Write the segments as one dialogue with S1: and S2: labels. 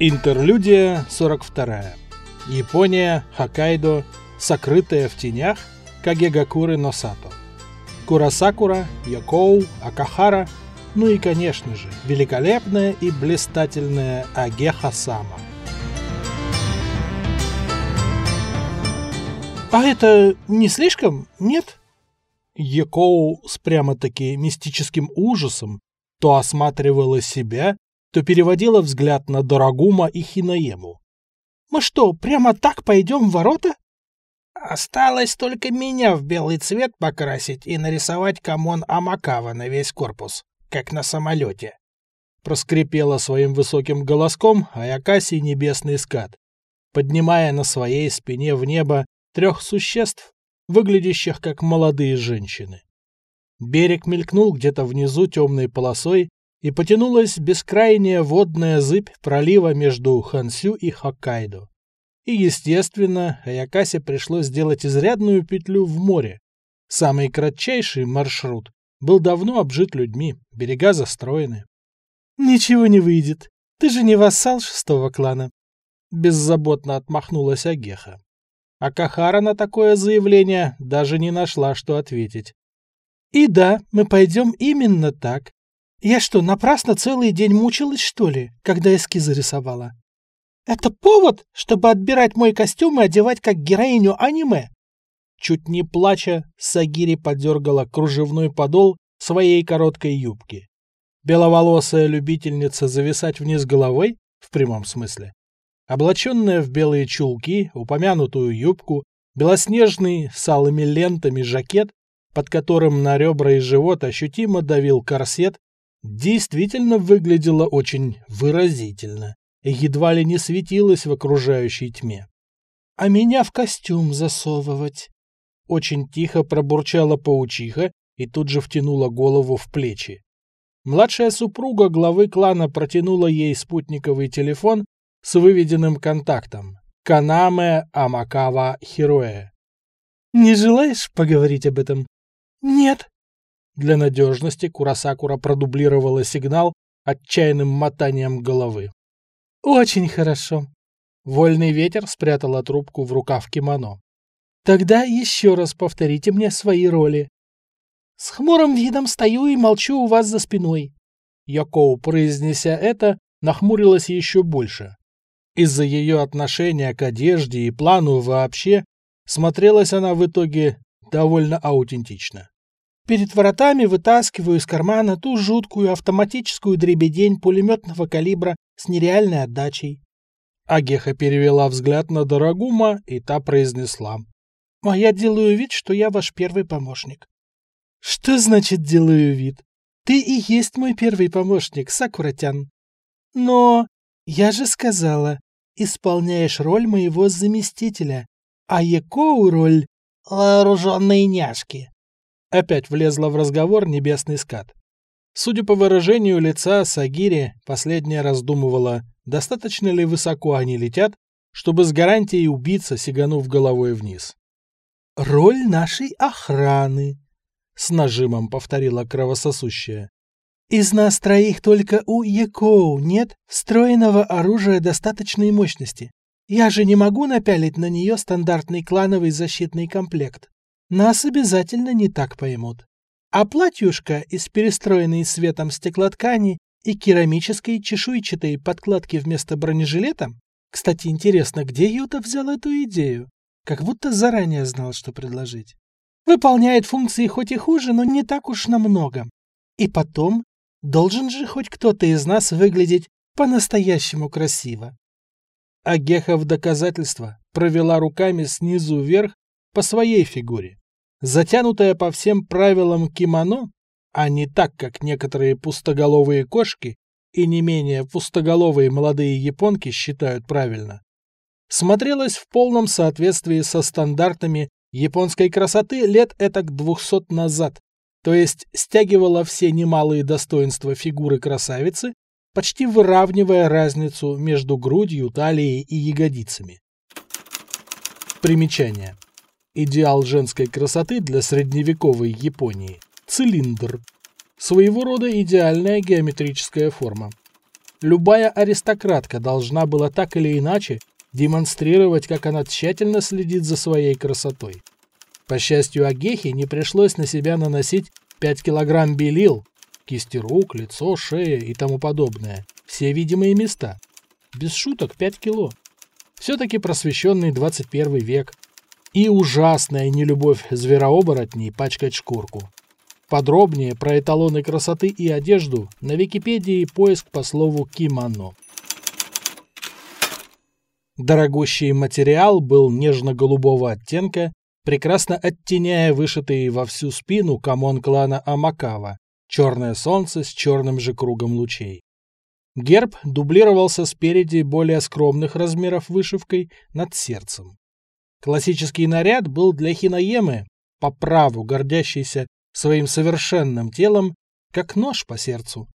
S1: Интерлюдия 42. Япония, Хоккайдо, сокрытая в тенях Кагегакуры Носато. Курасакура, Йокоу, Акахара, ну и, конечно же, великолепная и блистательная Агеха Сама. «А это не слишком, нет?» Якоу с прямо-таки мистическим ужасом то осматривала себя, то переводила взгляд на Дорогума и Хинаему. «Мы что, прямо так пойдем в ворота?»
S2: «Осталось только меня в белый цвет покрасить и нарисовать камон Амакава на весь корпус, как на самолете», — проскрипела своим высоким голоском Аякаси небесный скат, поднимая на своей спине в небо трех существ, выглядящих как молодые женщины. Берег мелькнул где-то внизу темной полосой, и потянулась бескрайняя водная зыбь пролива между Хансю и Хоккайдо. И, естественно, Аякасе пришлось сделать изрядную петлю в море. Самый кратчайший маршрут был давно обжит людьми, берега застроены. «Ничего не выйдет. Ты же не вассал шестого клана», — беззаботно отмахнулась Агеха. А Кахара на такое заявление даже не нашла, что ответить. «И да, мы пойдем именно так. Я что, напрасно целый день мучилась, что ли, когда эскизы рисовала? Это повод, чтобы отбирать мой костюм и одевать как героиню аниме?» Чуть не плача, Сагири подергала кружевной подол своей короткой юбки. Беловолосая любительница зависать вниз головой, в прямом смысле, облаченная в белые чулки, упомянутую юбку, белоснежный с алыми лентами жакет, под которым на ребра и живот ощутимо давил корсет, действительно выглядела очень выразительно и едва ли не светилась в окружающей тьме. «А меня в костюм засовывать!» Очень тихо пробурчала паучиха и тут же втянула голову в плечи. Младшая супруга главы клана протянула ей спутниковый телефон с выведенным контактом Канаме Амакава Хироэ. «Не желаешь поговорить об этом?» «Нет», для надежности Курасакура продублировала сигнал отчаянным мотанием головы. «Очень хорошо». Вольный ветер спрятала трубку в рукав кимоно. «Тогда еще раз повторите мне свои роли». «С хмурым видом стою и молчу у вас за спиной». Якоу, произнеся это, нахмурилась еще больше. Из-за ее отношения к одежде и плану вообще смотрелась она в итоге довольно аутентично. Перед воротами вытаскиваю из кармана ту жуткую автоматическую дребедень пулеметного калибра с нереальной отдачей. Агеха перевела взгляд на Дорогума, и та произнесла. «А я делаю вид, что я ваш первый помощник». «Что значит делаю вид? Ты и есть мой первый помощник, Сакуратян. Но я же сказала, исполняешь роль моего заместителя, а Якоу роль вооруженной няшки. Опять влезла в разговор небесный скат. Судя по выражению лица Сагири, последняя раздумывала, достаточно ли высоко они летят, чтобы с гарантией убиться, сиганув головой вниз. «Роль нашей охраны», — с нажимом повторила кровососущая. «Из нас троих только у Якоу нет встроенного оружия достаточной мощности. Я же не могу напялить на нее стандартный клановый защитный комплект нас обязательно не так поймут. А платьюшка из перестроенной светом стеклоткани и керамической чешуйчатой подкладки вместо бронежилета? Кстати, интересно, где Юта взял эту идею? Как будто заранее знал, что предложить. Выполняет функции хоть и хуже, но не так уж намного. И потом, должен же хоть кто-то из нас выглядеть по-настоящему красиво. А Геха в доказательство провела руками снизу вверх по своей фигуре. Затянутая по всем правилам кимоно, а не так, как некоторые пустоголовые кошки и не менее пустоголовые молодые японки считают правильно, смотрелась в полном соответствии со стандартами японской красоты лет этак двухсот назад, то есть стягивала все немалые достоинства фигуры красавицы, почти выравнивая разницу между грудью, талией и ягодицами. Примечание. Идеал женской красоты для средневековой Японии – цилиндр. Своего рода идеальная геометрическая форма.
S1: Любая аристократка должна была так или иначе демонстрировать, как она тщательно следит за своей красотой. По счастью, Агехе не пришлось на себя наносить 5 килограмм белил, кисти рук, лицо, шея и тому подобное, все видимые места. Без шуток 5 кило. Все-таки просвещенный 21 век. И ужасная нелюбовь зверооборотней пачкать шкурку. Подробнее про эталоны красоты и одежду на Википедии поиск по слову «кимоно». Дорогущий материал был нежно-голубого оттенка, прекрасно оттеняя вышитый во всю спину камон клана Амакава, черное солнце с черным же кругом лучей. Герб дублировался спереди более скромных размеров вышивкой над сердцем. Классический наряд был для Хинаемы, по праву гордящейся своим совершенным телом, как нож по сердцу.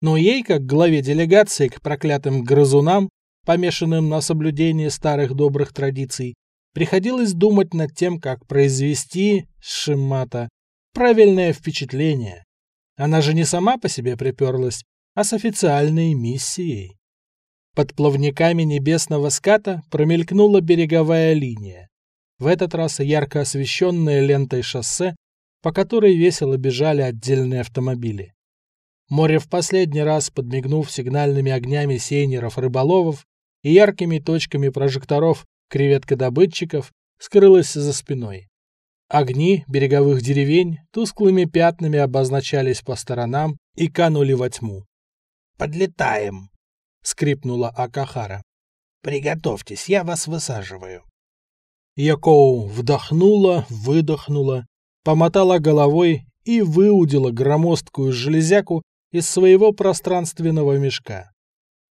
S1: Но ей, как главе делегации к проклятым грызунам, помешанным на соблюдении старых добрых традиций, приходилось думать над тем, как произвести, Шимата, правильное впечатление. Она же не сама по себе приперлась, а с официальной миссией. Под плавниками небесного ската промелькнула береговая линия. В этот раз ярко освещенная лентой шоссе, по которой весело бежали отдельные автомобили. Море в последний раз, подмигнув сигнальными огнями сейнеров-рыболовов и яркими точками прожекторов креветкодобытчиков, скрылось за спиной. Огни береговых деревень тусклыми пятнами обозначались по сторонам и канули во тьму.
S2: «Подлетаем!»
S1: — скрипнула Акахара.
S2: «Приготовьтесь, я вас высаживаю».
S1: Якоу вдохнула, выдохнула, помотала головой и выудила громоздкую железяку из своего пространственного мешка.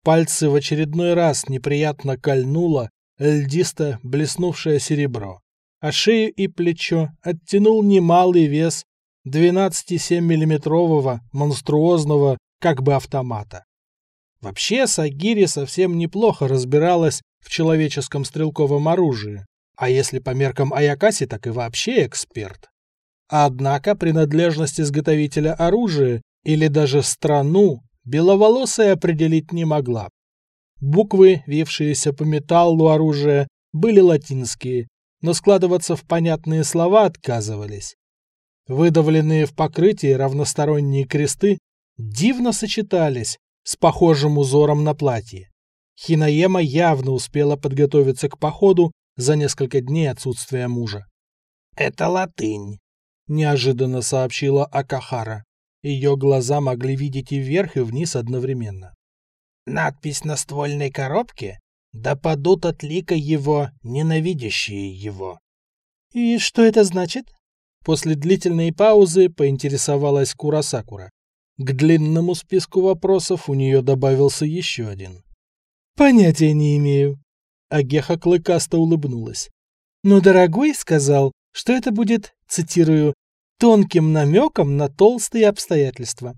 S1: Пальцы в очередной раз неприятно кольнуло льдисто блеснувшее серебро, а шею и плечо оттянул немалый вес 12,7 миллиметрового монструозного как бы автомата. Вообще, Сагири совсем неплохо разбиралась в человеческом стрелковом оружии, а если по меркам Аякаси, так и вообще эксперт. Однако принадлежность изготовителя оружия или даже страну беловолосая определить не могла. Буквы, вившиеся по металлу оружия, были латинские, но складываться в понятные слова отказывались. Выдавленные в покрытии равносторонние кресты дивно сочетались с похожим узором на платье. Хинаема явно успела подготовиться к походу за несколько дней отсутствия мужа.
S2: «Это латынь», —
S1: неожиданно сообщила Акахара. Ее глаза могли видеть и вверх, и вниз одновременно.
S2: «Надпись на ствольной коробке? Да падут от лика его, ненавидящие его».
S1: «И что это значит?» После длительной паузы поинтересовалась Курасакура. К длинному списку вопросов у нее добавился еще один. «Понятия не имею». Агеха клыкасто улыбнулась. «Но дорогой сказал, что это будет, цитирую, тонким намеком на толстые обстоятельства.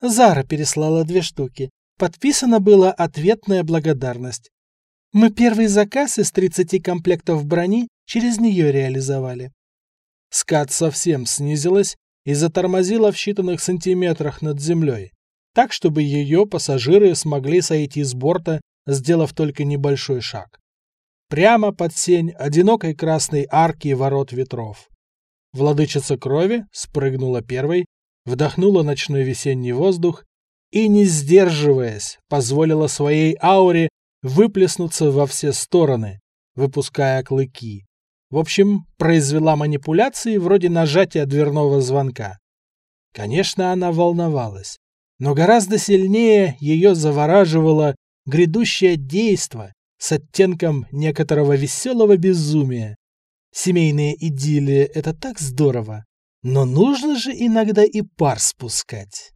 S1: Зара переслала две штуки. Подписана была ответная благодарность. Мы первый заказ из 30 комплектов брони через нее реализовали. Скат совсем снизилась и затормозила в считанных сантиметрах над землей, так, чтобы ее пассажиры смогли сойти с борта, сделав только небольшой шаг. Прямо под сень одинокой красной арки ворот ветров. Владычица крови спрыгнула первой, вдохнула ночной весенний воздух и, не сдерживаясь, позволила своей ауре выплеснуться во все стороны, выпуская клыки. В общем, произвела манипуляции вроде нажатия дверного звонка. Конечно, она волновалась, но гораздо сильнее ее завораживало грядущее действо с оттенком некоторого веселого безумия. Семейные идиллии — это так здорово, но нужно же иногда и пар спускать.